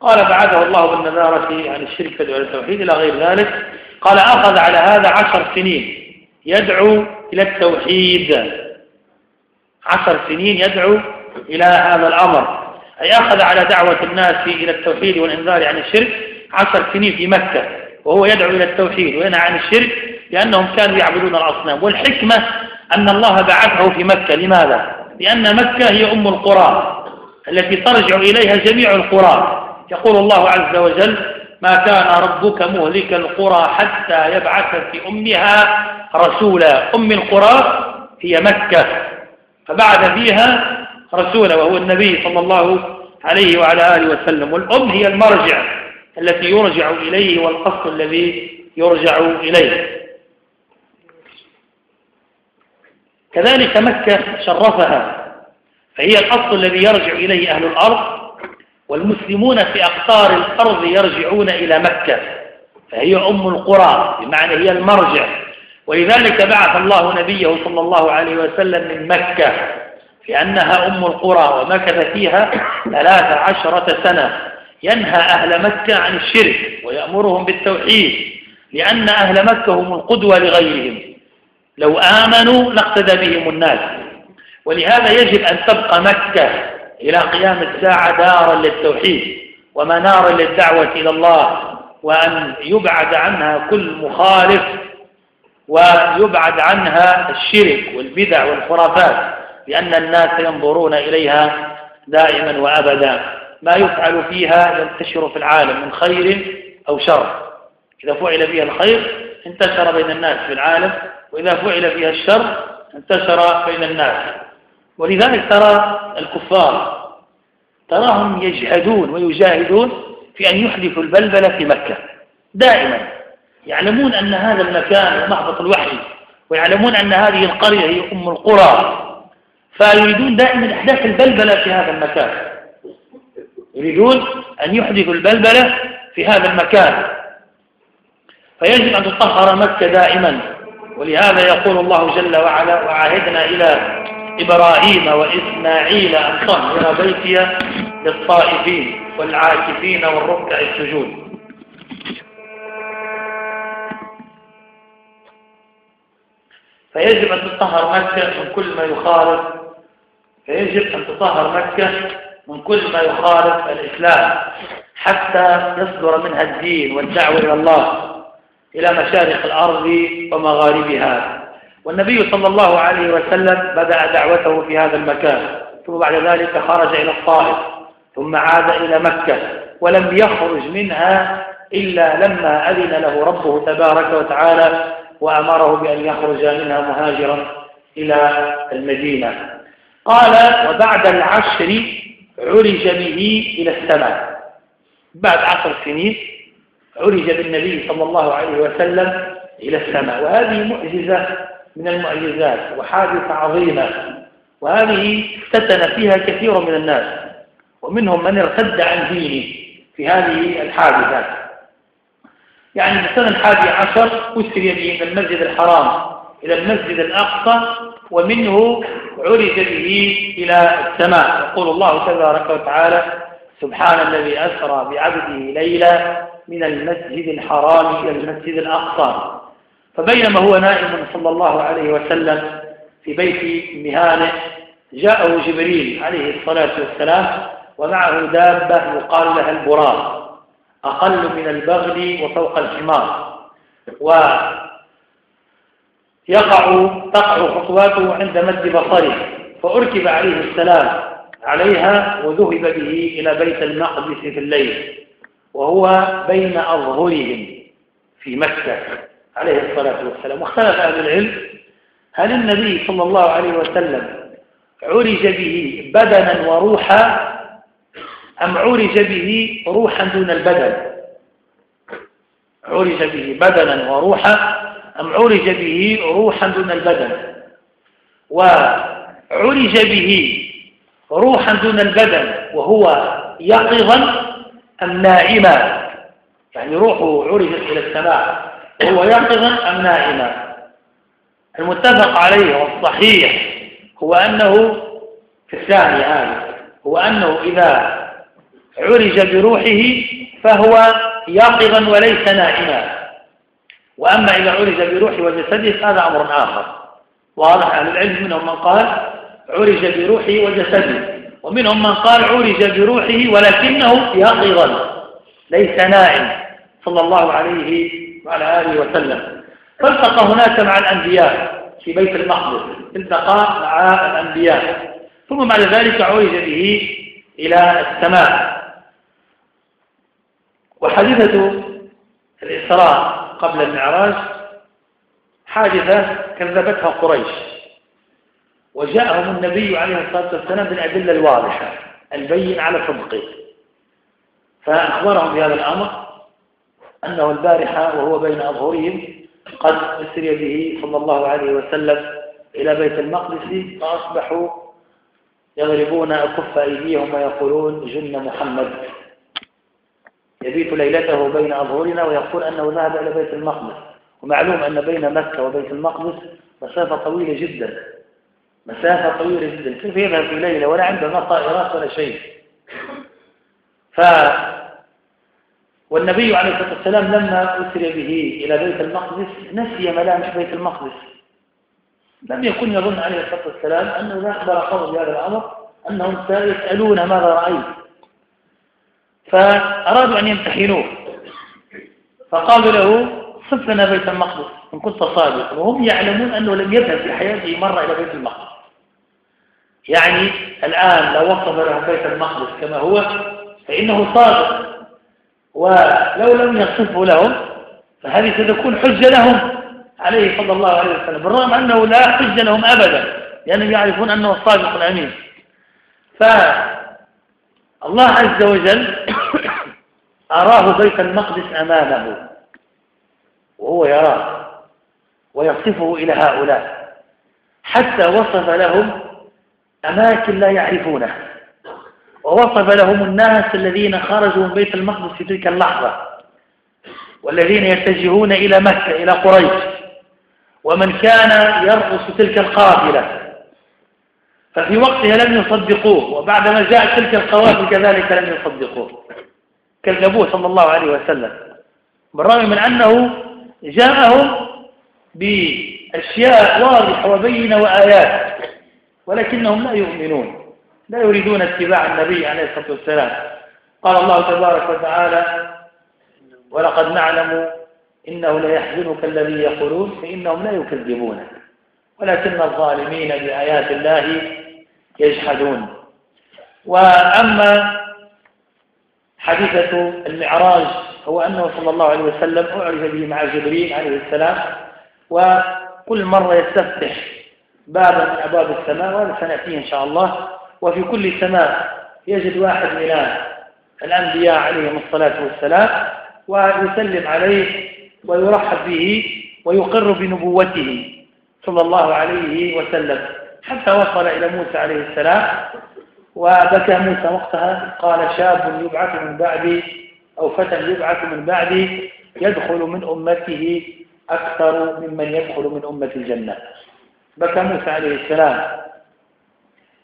قال بعده الله بالنذارة عن الشرك تدعو التوحيد إلى غير ذلك. قال أخذ على هذا عشر سنين يدعو إلى التوحيد. عشر سنين يدعو إلى هذا الأمر. أي أخذ على دعوة الناس إلى التوحيد والإنذار عن الشرك عشر سنين في مكة وهو يدعو إلى التوحيد وينهى عن الشرك لأنهم كانوا يعبدون الأصنام والحكمة أن الله بعثه في مكة لماذا؟ لأن مكة هي أم القرى التي ترجع إليها جميع القرى. يقول الله عز وجل ما كان ربك مهلك القرى حتى يبعث في أمها رسولا. أم القرى هي مكة فبعث فيها رسولا وهو النبي صلى الله عليه وعلى آله وسلم. والأم هي المرجع التي يرجع إليه والقصد الذي يرجع إليه. كذلك مكة شرفها فهي الأصل الذي يرجع إليه أهل الأرض والمسلمون في أقطار الأرض يرجعون إلى مكة فهي أم القرى بمعنى هي المرجع. ولذلك بعث الله نبيه صلى الله عليه وسلم من مكة لأنها أم القرى ومكث فيها ثلاث عشرة سنة. ينهى أهل مكة عن الشرك ويأمرهم بالتوحيد لأن أهل مكة هم القدوة لغيرهم. لو آمنوا لاقتدى بهم الناس. ولهذا يجب أن تبقى مكة إلى قيام الساعة دارا للتوحيد ومنارا للدعوة إلى الله وأن يبعد عنها كل مخالف ويبعد عنها الشرك والبدع والخرافات لأن الناس ينظرون إليها دائما وأبدا. ما يفعل فيها ينتشر في العالم من خير أو شر. إذا فعل بها الخير انتشر بين الناس في العالم وإذا فعل فيها الشر انتشر بين الناس. ولذلك ترى الكفار تراهم يجهدون ويجاهدون في أن يحدثوا البلبلة في مكة. دائما. يعلمون أن هذا المكان محبط الوحي ويعلمون أن هذه القرية هي أم القرى. فيريدون دائما إحداث البلبلة في هذا المكان. يريدون أن يحدثوا البلبلة في هذا المكان. فيجب أن تطهر مكة دائما. ولهذا يقول الله جل وعلا وعهدنا إلى إبراهيم وإسماعيل أن طهر بيتي للطائفين والعاكفين والركع السجود. فيجب أن تطهر مكة من كل ما يخالف فيجب أن تطهر مكة من كل ما يخالف الإسلام حتى يصدر منها الدين والدعوة إلى الله. إلى مشارق الأرض ومغاربها. والنبي صلى الله عليه وسلم بدأ دعوته في هذا المكان. ثم بعد ذلك خرج إلى الطائف ثم عاد إلى مكة ولم يخرج منها إلا لما أذن له ربه تبارك وتعالى وأمره بأن يخرج منها مهاجرا إلى المدينة. قال وبعد العشر عرج به إلى السماء. بعد عشر سنين عرج بالنبي صلى الله عليه وسلم إلى السماء. وهذه معجزة من المعجزات وحادثة عظيمة. وهذه افتتن فيها كثير من الناس. ومنهم من ارتد عن دينه في هذه الحادثة. يعني في السنة الحادية عشر أسري به من المسجد الحرام إلى المسجد الأقصى ومنه عرج به إلى السماء. يقول الله تبارك وتعالى سبحان الذي أسرى بعبده ليلا من المسجد الحرام إلى المسجد الأقصى. فبينما هو نائم صلى الله عليه وسلم في بيت مهانه جاءه جبريل عليه الصلاة والسلام ومعه دابة يقال لها البراق أقل من البغل وفوق الحمار. ويقع تقع خطواته عند مد بصره فأركب عليه السلام عليها وذهب به إلى بيت المقدس في الليل. وهو بين أظهرهم في مكة عليه الصلاة والسلام. واختلف أهل العلم هل النبي صلى الله عليه وسلم عرج به بدنا وروحا أم عرج به روحا دون البدن؟ عرج به بدنا وروحا أم عرج به روحا دون البدن؟ وعرج به روحا دون البدن وهو يقظا النائمة. يعني روحه عرجت إلى السماء. وهو يقظا أم نائما المتفق عليه والصحيح هو أنه في الثاني هذا. هو أنه إذا عرج بروحه فهو يقظا وليس نائما. وأما إذا عرج بروحه وجسده هذا أمر آخر. واضح أهل العلم منهم من قال عرج بروحه وجسده. ومنهم من قال عرج بروحه ولكنه يقظا ليس نائم صلى الله عليه وعلى آله وسلم. فالتقى هناك مع الأنبياء في بيت المقدس. التقى مع الأنبياء. ثم بعد ذلك عرج به إلى السماء. وحادثة الإسراء قبل المعراج حادثة كذبتها قريش. وجاءهم النبي عليه الصلاة والسلام بالأدلة الواضحة البين على صدقه. فأخبرهم بهذا الأمر أنه البارحة وهو بين أظهرهم قد أسري به صلى الله عليه وسلم إلى بيت المقدس فأصبحوا يضربون أكف أيديهم ويقولون جن محمد. يبيت ليلته بين أظهرنا ويقول أنه ذهب إلى بيت المقدس. ومعلوم أن بين مكة وبيت المقدس مسافة طويلة جدا. مسافة طويلة جدا. كيف يذهب في ليلة ولا لا طائرات ولا شيء. ف والنبي عليه الصلاة والسلام لما أسر به إلى بيت المقدس نسي ملامح بيت المقدس. لم يكن يظن عليه الصلاة والسلام أنه لا أخبر قوم بهذا الأمر أنهم سيسألون ماذا رأيت. فأرادوا أن يمتحنوه. فقالوا له صف لنا بيت المقدس. إن كنت صادقا وهم يعلمون أنه لم يذهب في حياته مرة إلى بيت المقدس. يعني الآن لو وصف له بيت المقدس كما هو فإنه صادق. ولو لم يصفه لهم فهذه ستكون حجة لهم. عليه صلى الله عليه وسلم. بالرغم أنه لا حجة لهم أبدا لأنهم يعرفون أنه الصادق الأمين فالله عز وجل أراه بيت المقدس أمامه وهو يراه ويصفه إلى هؤلاء حتى وصف لهم أماكن لا يعرفونه. ووصف لهم الناس الذين خرجوا من بيت المقدس في تلك اللحظة والذين يتجهون إلى مكة إلى قريش ومن كان يرقص تلك القافلة. ففي وقتها لم يصدقوه وبعدما جاءت تلك القوافل كذلك لم يصدقوه. كذبوه صلى الله عليه وسلم. بالرغم من أنه جاءهم بأشياء واضحة وبينة وآيات. ولكنهم لا يؤمنون لا يريدون اتباع النبي عليه الصلاة والسلام. قال الله تبارك وتعالى ولقد نعلم إنه ليحزنك الذي يقولون فإنهم لا يكذبونك ولكن الظالمين بآيات الله يجحدون. وأما حادثة المعراج هو أنه صلى الله عليه وسلم أعرف به مع جبريل عليه السلام وكل مرة يستفتح بابا من أبواب السماء وهذا سنأتيه إن شاء الله. وفي كل سماء يجد واحد من الأنبياء عليهم الصلاة والسلام ويسلم عليه ويرحب به ويقر بنبوته صلى الله عليه وسلم. حتى وصل إلى موسى عليه السلام وبكى موسى وقتها. قال شاب يبعث من بعدي أو فتى يبعث من بعدي يدخل من أمته أكثر ممن يدخل من أمة الجنة. بكموس عليه السلام.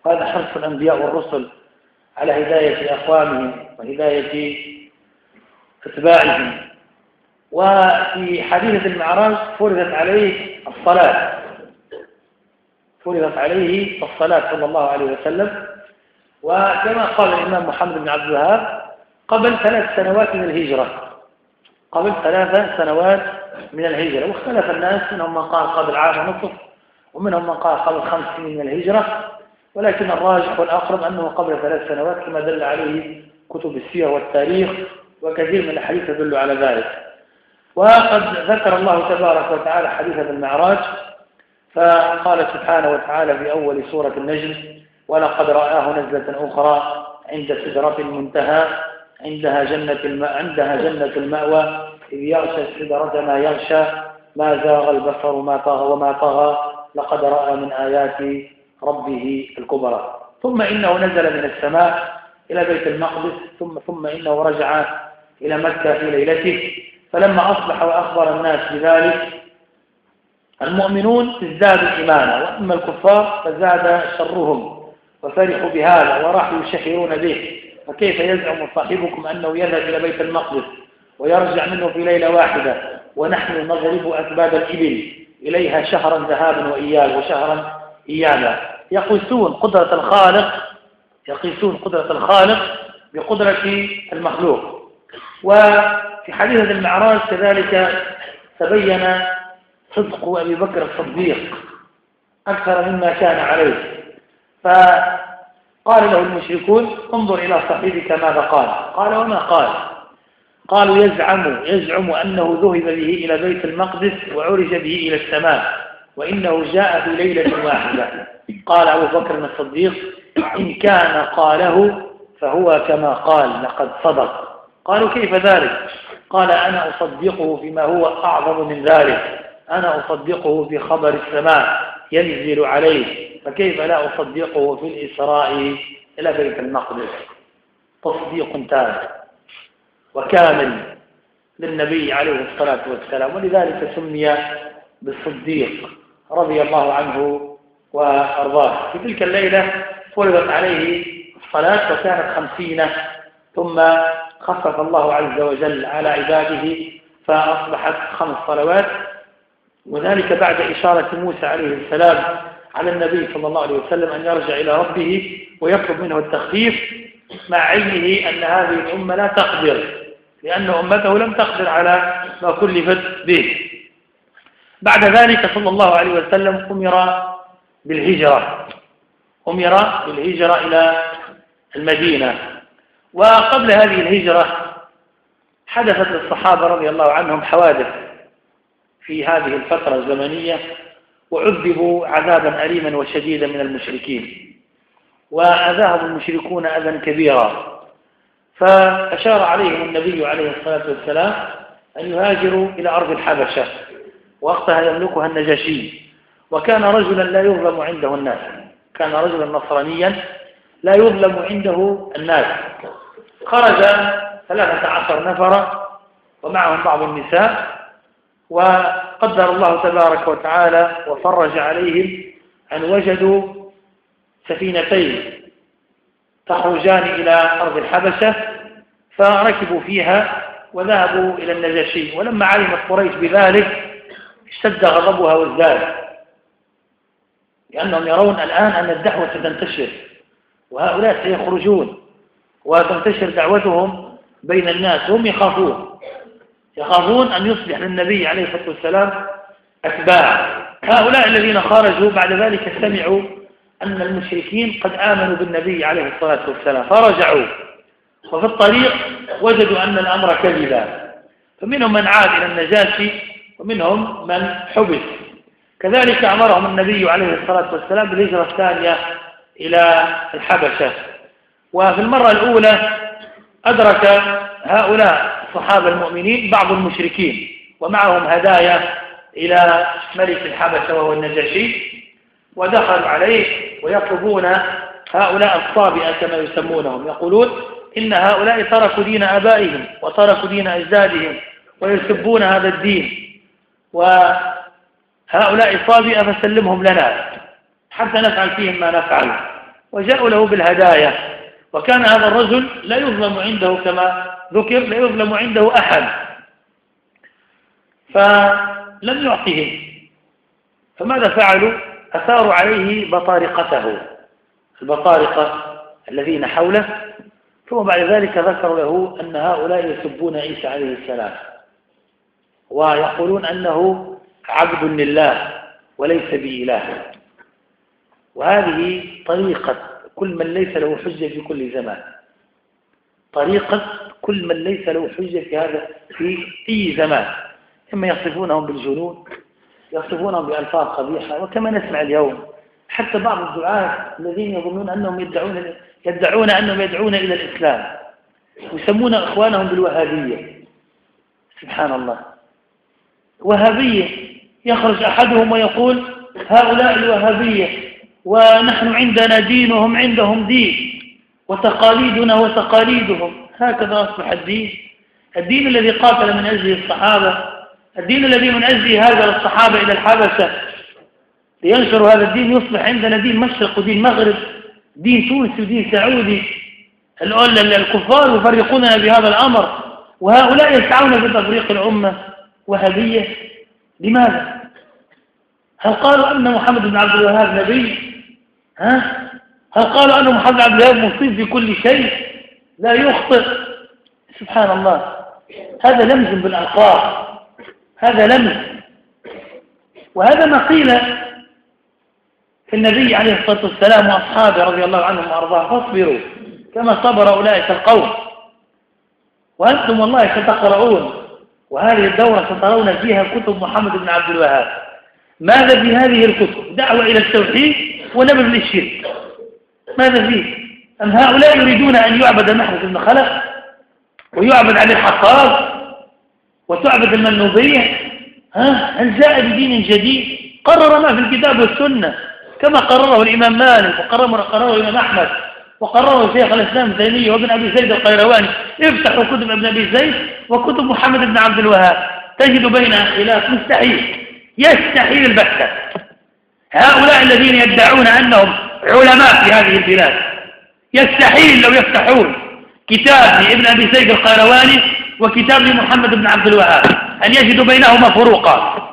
وهذا حرص الأنبياء والرسل على هداية أقوامهم وهداية أتباعهم. وفي حديث المعراج فرضت عليه الصلاة. فرضت عليه الصلاة صلى الله عليه وسلم. وكما قال الإمام محمد بن عبد الوهاب قبل ثلاث سنوات من الهجرة. قبل ثلاث سنوات من الهجرة. واختلف الناس منهم من قال قبل عام ونصف ومنهم من قال قبل خمس سنين من الهجرة ولكن الراجح والأقرب أنه قبل ثلاث سنوات كما دل عليه كتب السير والتاريخ وكثير من الحديث تدل على ذلك. وقد ذكر الله تبارك وتعالى حديث المعراج فقال سبحانه وتعالى في أول سورة النجم ولقد رآه نزلة أخرى عند سدرة المنتهى عندها جنة الم... عندها جنة المأوى إذ يغشى السدرة ما يغشى ما زاغ البصر ما طغى وما طغى لقد رأى من آيات ربه الكبرى. ثم إنه نزل من السماء إلى بيت المقدس ثم ثم إنه رجع إلى مكة في ليلته. فلما أصبح وأخبر الناس بذلك المؤمنون ازدادوا إيمانا وأما الكفار فزاد شرهم وفرحوا بهذا وراحوا يشحرون به. فكيف يزعم صاحبكم أنه يذهب إلى بيت المقدس ويرجع منه في ليلة واحدة ونحن نضرب أسباب الإبل؟ إليها شهرا ذهابا وإياب وشهرا إيابا يقيسون قدرة الخالق يقيسون قدرة الخالق بقدرة المخلوق. وفي حديث المعراج كذلك تبين صدق أبي بكر الصديق أكثر مما كان عليه. فقال له المشركون انظر إلى صاحبك ماذا قال. قال وما قال؟ قالوا يزعم يزعم أنه ذهب به إلى بيت المقدس وعرج به إلى السماء وإنه جاء في ليلة واحدة. قال أبو بكر الصديق إن كان قاله فهو كما قال لقد صدق. قالوا كيف ذلك؟ قال أنا أصدقه فيما هو أعظم من ذلك. أنا أصدقه في خبر السماء ينزل عليه. فكيف لا أصدقه في الإسراء إلى بيت المقدس؟ تصديق تام. وكامل للنبي عليه الصلاة والسلام. ولذلك سمي بالصديق رضي الله عنه وأرضاه. في تلك الليلة فرضت عليه الصلاة وكانت خمسين ثم خفف الله عز وجل على عباده فأصبحت خمس صلوات. وذلك بعد إشارة موسى عليه السلام على النبي صلى الله عليه وسلم أن يرجع إلى ربه ويطلب منه التخفيف مع علمه أن هذه الأمة لا تقدر. لأن أمته لم تقدر على ما كلفت به. بعد ذلك صلى الله عليه وسلم أمر بالهجرة. أمر بالهجرة إلى المدينة. وقبل هذه الهجرة حدثت للصحابة رضي الله عنهم حوادث في هذه الفترة الزمنية وعذبوا عذابا أليما وشديدا من المشركين. وأذاهم المشركون أذى كبيرا. فأشار عليهم النبي عليه الصلاة والسلام أن يهاجروا إلى أرض الحبشة وقتها يملكها النجاشي. وكان رجلا لا يظلم عنده الناس. كان رجلا نصرانيا لا يظلم عنده الناس. خرج ثلاثة عشر نفرا ومعهم بعض النساء وقدر الله تبارك وتعالى وفرج عليهم أن وجدوا سفينتين تخرجان إلى أرض الحبشة. فركبوا فيها وذهبوا إلى النجاشي ولما علمت قريش بذلك اشتد غضبها وازداد لأنهم يرون الآن أن الدعوة ستنتشر وهؤلاء سيخرجون وتنتشر دعوتهم بين الناس هم يخافون يخافون أن يصبح للنبي عليه الصلاة والسلام أتباع هؤلاء الذين خرجوا بعد ذلك سمعوا أن المشركين قد آمنوا بالنبي عليه الصلاة والسلام فرجعوا وفي الطريق وجدوا أن الأمر كذبا فمنهم من عاد إلى النجاشي ومنهم من حبس. كذلك أمرهم النبي عليه الصلاة والسلام بالهجرة الثانية إلى الحبشة. وفي المرة الأولى أدرك هؤلاء الصحابة المؤمنين بعض المشركين ومعهم هدايا إلى ملك الحبشة وهو النجاشي. ودخلوا عليه ويطلبون هؤلاء الصابئة كما يسمونهم. يقولون إن هؤلاء تركوا دين آبائهم وتركوا دين أجدادهم ويسبون هذا الدين. وهؤلاء صابئة فسلمهم لنا. حتى نفعل فيهم ما نفعل. وجاءوا له بالهدايا. وكان هذا الرجل لا يظلم عنده كما ذكر لا يظلم عنده أحد. فلم يعطيهم فماذا فعلوا؟ أثاروا عليه بطارقته. البطارقة الذين حوله ثم بعد ذلك ذكر له أن هؤلاء يسبون عيسى عليه السلام ويقولون أنه عبد لله وليس بإله. وهذه طريقة كل من ليس له حجة في كل زمان. طريقة كل من ليس له حجة في هذا في أي زمان. إما يصفونهم بالجنون يصفونهم بألفاظ قبيحة وكما نسمع اليوم حتى بعض الدعاة الذين يظنون أنهم يدعون يدعون أنهم يدعون إلى الإسلام يسمون إخوانهم بالوهابية. سبحان الله. وهابية. يخرج أحدهم ويقول هؤلاء الوهابية ونحن عندنا دين وهم عندهم دين وتقاليدنا وتقاليدهم. هكذا أصبح الدين. الدين الذي قاتل من أجله الصحابة الدين الذي من أجله هاجر الصحابة إلى الحبشة. لينشروا هذا الدين يصبح عندنا دين مشرق ودين مغرب. دين تونسي ودين سعودي الكفار يفرقوننا بهذا الأمر وهؤلاء يسعون بتفريق الأمة وهدية لماذا؟ هل قالوا أن محمد بن عبد الوهاب نبي؟ ها؟ هل قالوا أن محمد عبد الوهاب مصيب في كل شيء؟ لا يخطئ سبحان الله هذا لمز بالعقاب هذا لمز وهذا ما قيل فالنبي عليه الصلاة والسلام وأصحابه رضي الله عنهم وأرضاه فاصبروا كما صبر أولئك القوم. وأنتم والله ستقرؤون وهذه الدورة سترون فيها كتب محمد بن عبد الوهاب. ماذا في هذه الكتب؟ دعوة إلى التوحيد ونبذ للشرك. ماذا فيه؟ أم هؤلاء يريدون أن يعبد محمد بن خلق ويعبد علي الحطاب وتعبد المنوبية؟ ها؟ هل جاء بدين جديد. قرر ما في الكتاب والسنة. كما قرره الإمام مالك وقرره قرره الإمام أحمد وقرره شيخ الإسلام الزيني وابن أبي زيد القيرواني. افتحوا كتب ابن أبي زيد وكتب محمد بن عبد الوهاب. تجد بينها خلاف مستحيل. يستحيل البتة هؤلاء الذين يدعون أنهم علماء في هذه البلاد. يستحيل لو يفتحون كتاب لابن أبي زيد القيرواني وكتاب لمحمد بن عبد الوهاب. أن يجدوا بينهما فروقا.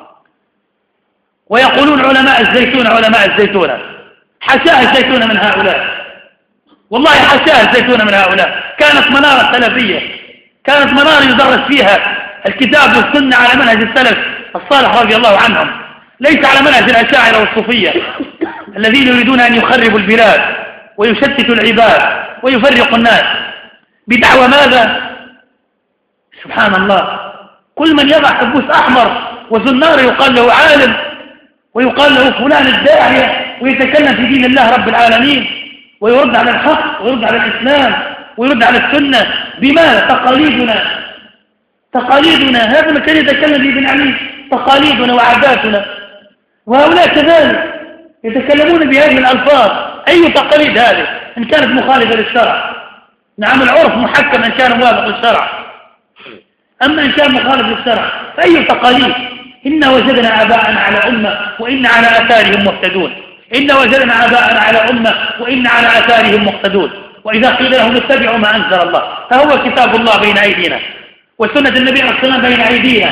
ويقولون علماء الزيتون علماء الزيتون. حشاه الزيتون من هؤلاء. والله حشاه الزيتون من هؤلاء. كانت منارة سلفية. كانت منارة يدرس فيها الكتاب والسنة على منهج السلف الصالح رضي الله عنهم. ليس على منهج الأشاعرة والصوفية الذين يريدون أن يخربوا البلاد ويشتتوا العباد ويفرقوا الناس. بدعوى ماذا؟ سبحان الله. كل من يضع حبوس أحمر وزنار يقال له عالم ويقال له فلان الداعية ويتكلم في دين الله رب العالمين ويرد على الحق ويرد على الإسلام ويرد على السنة. بماذا؟ تقاليدنا. تقاليدنا. هذا ما كان يتكلم به ابن علي. تقاليدنا وعاداتنا. وهؤلاء كذلك يتكلمون بهذه الألفاظ. أي تقاليد هذه؟ إن كانت مخالفة للشرع. نعم العرف محكم إن كان موافق للشرع. أما إن كان مخالف للشرع فأي تقاليد؟ إنا وجدنا آباءنا على أمة وإن على آثارهم مهتدون. إنا وجدنا آباءنا على أمة وإن على آثارهم مقتدون وإذا قيل لهم اتبعوا ما أنزل الله فهو كتاب الله بين أيدينا. وسنة النبي عليه الصلاة بين أيدينا.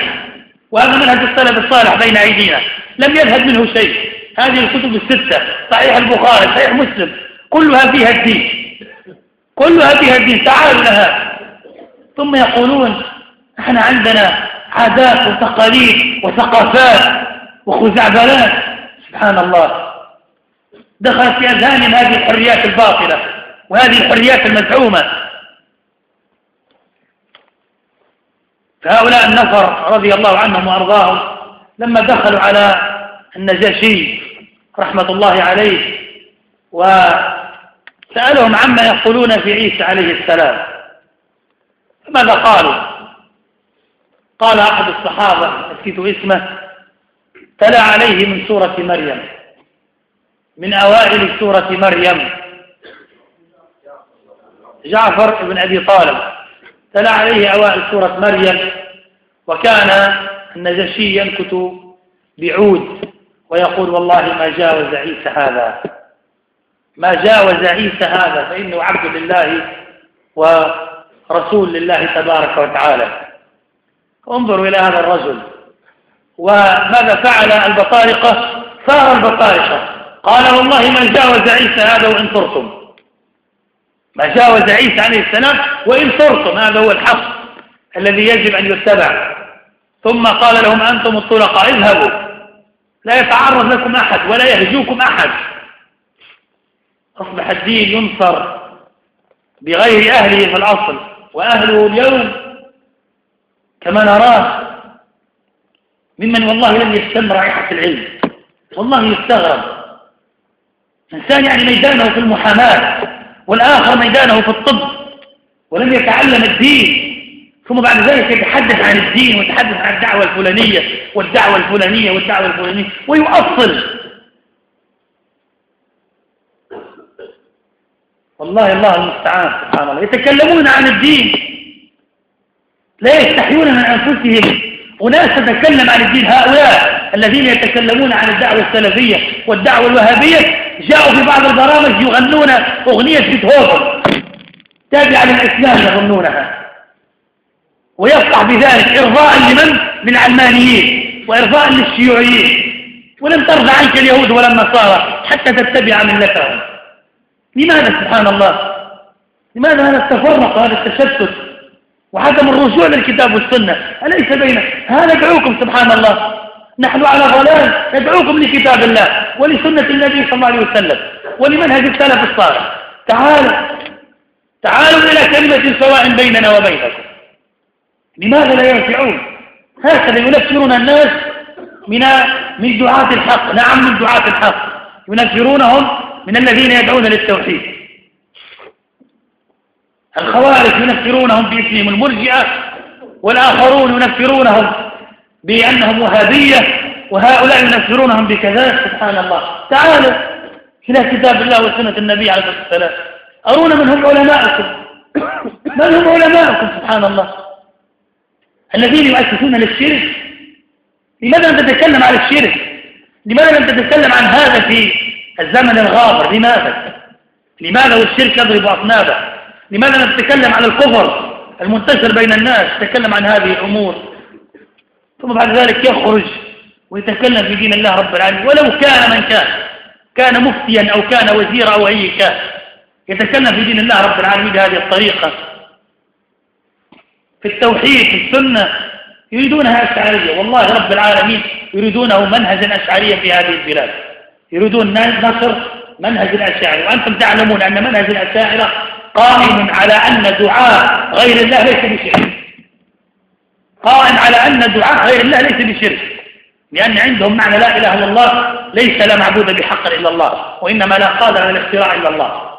وهذا منهج السلف الصالح بين أيدينا. لم يذهب منه شيء. هذه الكتب الستة. صحيح البخاري صحيح مسلم. كلها فيها الدين. كلها فيها الدين. تعالوا لها. ثم يقولون نحن عندنا عادات وتقاليد. وثقافات وخزعبلات سبحان الله دخلت في أذهانهم هذه الحريات الباطلة وهذه الحريات المزعومة. فهؤلاء النفر رضي الله عنهم وأرضاهم لما دخلوا على النجاشي رحمة الله عليه وسألهم عما يقولون في عيسى عليه السلام. فماذا قالوا؟ قال أحد الصحابة نسيت اسمه تلا عليه من سورة مريم. من أوائل سورة مريم. جعفر بن أبي طالب. تلا عليه أوائل سورة مريم. وكان النجشي ينكت بعود ويقول والله ما جاوز عيسى هذا. ما جاوز عيسى هذا فإنه عبد لله ورسول لله تبارك وتعالى. انظروا إلى هذا الرجل. وماذا فعل البطارقة صار البطارقة قال والله من جاوز عيسى هذا وإن صرتم. ما جاوز عيسى عليه السلام وإن صرتم. هذا هو الحق الذي يجب أن يتبع. ثم قال لهم أنتم الطلقاء اذهبوا. لا يتعرض لكم أحد ولا يهجوكم أحد. أصبح الدين ينصر بغير أهله في الأصل وأهله اليوم. كما نراه ممن والله لم يشم رائحة العلم. والله يستغرب. إنسان يعني ميدانه في المحاماة والآخر ميدانه في الطب ولم يتعلم الدين ثم بعد ذلك يتحدث عن الدين ويتحدث عن الدعوة الفلانية والدعوة الفلانية والدعوة الفلانية ويؤصل. والله الله المستعان سبحان الله. يتكلمون عن الدين. لا يستحيون من أنفسهم. أناس تتكلم عن الدين هؤلاء الذين يتكلمون عن الدعوة السلفية والدعوة الوهابية جاءوا في بعض البرامج يغنون أغنية بيتهوفن. تابعة للإسلام يغنونها. ويفتح بذلك إرضاء لمن؟ للعلمانيين وإرضاء للشيوعيين. ولن ترضى عنك اليهود ولا النصارى حتى تتبع ملتهم. لماذا سبحان الله؟ لماذا هذا التفرق وهذا التشتت؟ وعدم الرجوع للكتاب والسنة. أليس بين هذا ندعوكم سبحان الله. نحن على ضلال ندعوكم لكتاب الله ولسنة النبي صلى الله عليه وسلم ولمنهج السلف الصالح. تعالوا تعالوا إلى كلمة سواء بيننا وبينكم. لماذا لا ينفعون هكذا ينفرون الناس من من دعاة الحق. نعم من دعاة الحق. ينفرونهم من الذين يدعون للتوحيد. الخوارج ينفرونهم باسمهم المرجئة والآخرون ينفرونهم بأنهم وهابية وهؤلاء ينفرونهم بكذا. سبحان الله. تعالوا إلى كتاب الله وسنة النبي عليه الصلاة والسلام. أرونا من هم علماءكم من هم علماءكم سبحان الله. الذين يؤسسون للشرك. لماذا لم تتكلم عن الشرك؟ لماذا لم تتكلم عن هذا في الزمن الغابر؟ لماذا؟ لماذا والشرك يضرب أصنابه؟ لماذا نتكلم عن الكفر المنتشر بين الناس؟ نتكلم عن هذه الأمور. ثم بعد ذلك يخرج ويتكلم في دين الله رب العالمين. ولو كان من كان كان مفتيا أو كان وزيرا أو أي كان يتكلم في دين الله رب العالمين بهذه الطريقة. في التوحيد في السنة يريدونها أشعرية والله رب العالمين يريدونه منهجا أشعريا في هذه البلاد. يريدون نصر منهج الأشاعرة. وأنتم تعلمون أن منهج الأشاعرة قائم على أن دعاء غير الله ليس بشرك. قائم على أن دعاء غير الله ليس بشرك. لأن عندهم معنى لا إله إلا الله ليس لا معبود بحق إلا الله وإنما لا قادر على الاختراع إلا الله.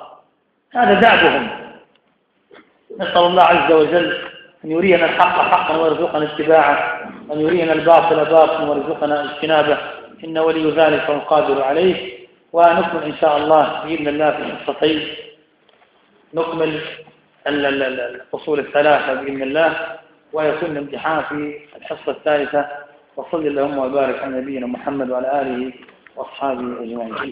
هذا دعبهم نسأل الله عز وجل أن يرينا الحق حقا ويرزقنا اتباعه وأن يرينا الباطل باطلا ويرزقنا اجتنابه. إن ولي ذلك والقادر عليه. ونكمل إن شاء الله بإذن الله في حصتين نكمل الفصول الثلاثة بإذن الله ويكون الامتحان في الحصة الثالثة. وصل اللهم وبارك على نبينا محمد وعلى آله وأصحابه أجمعين.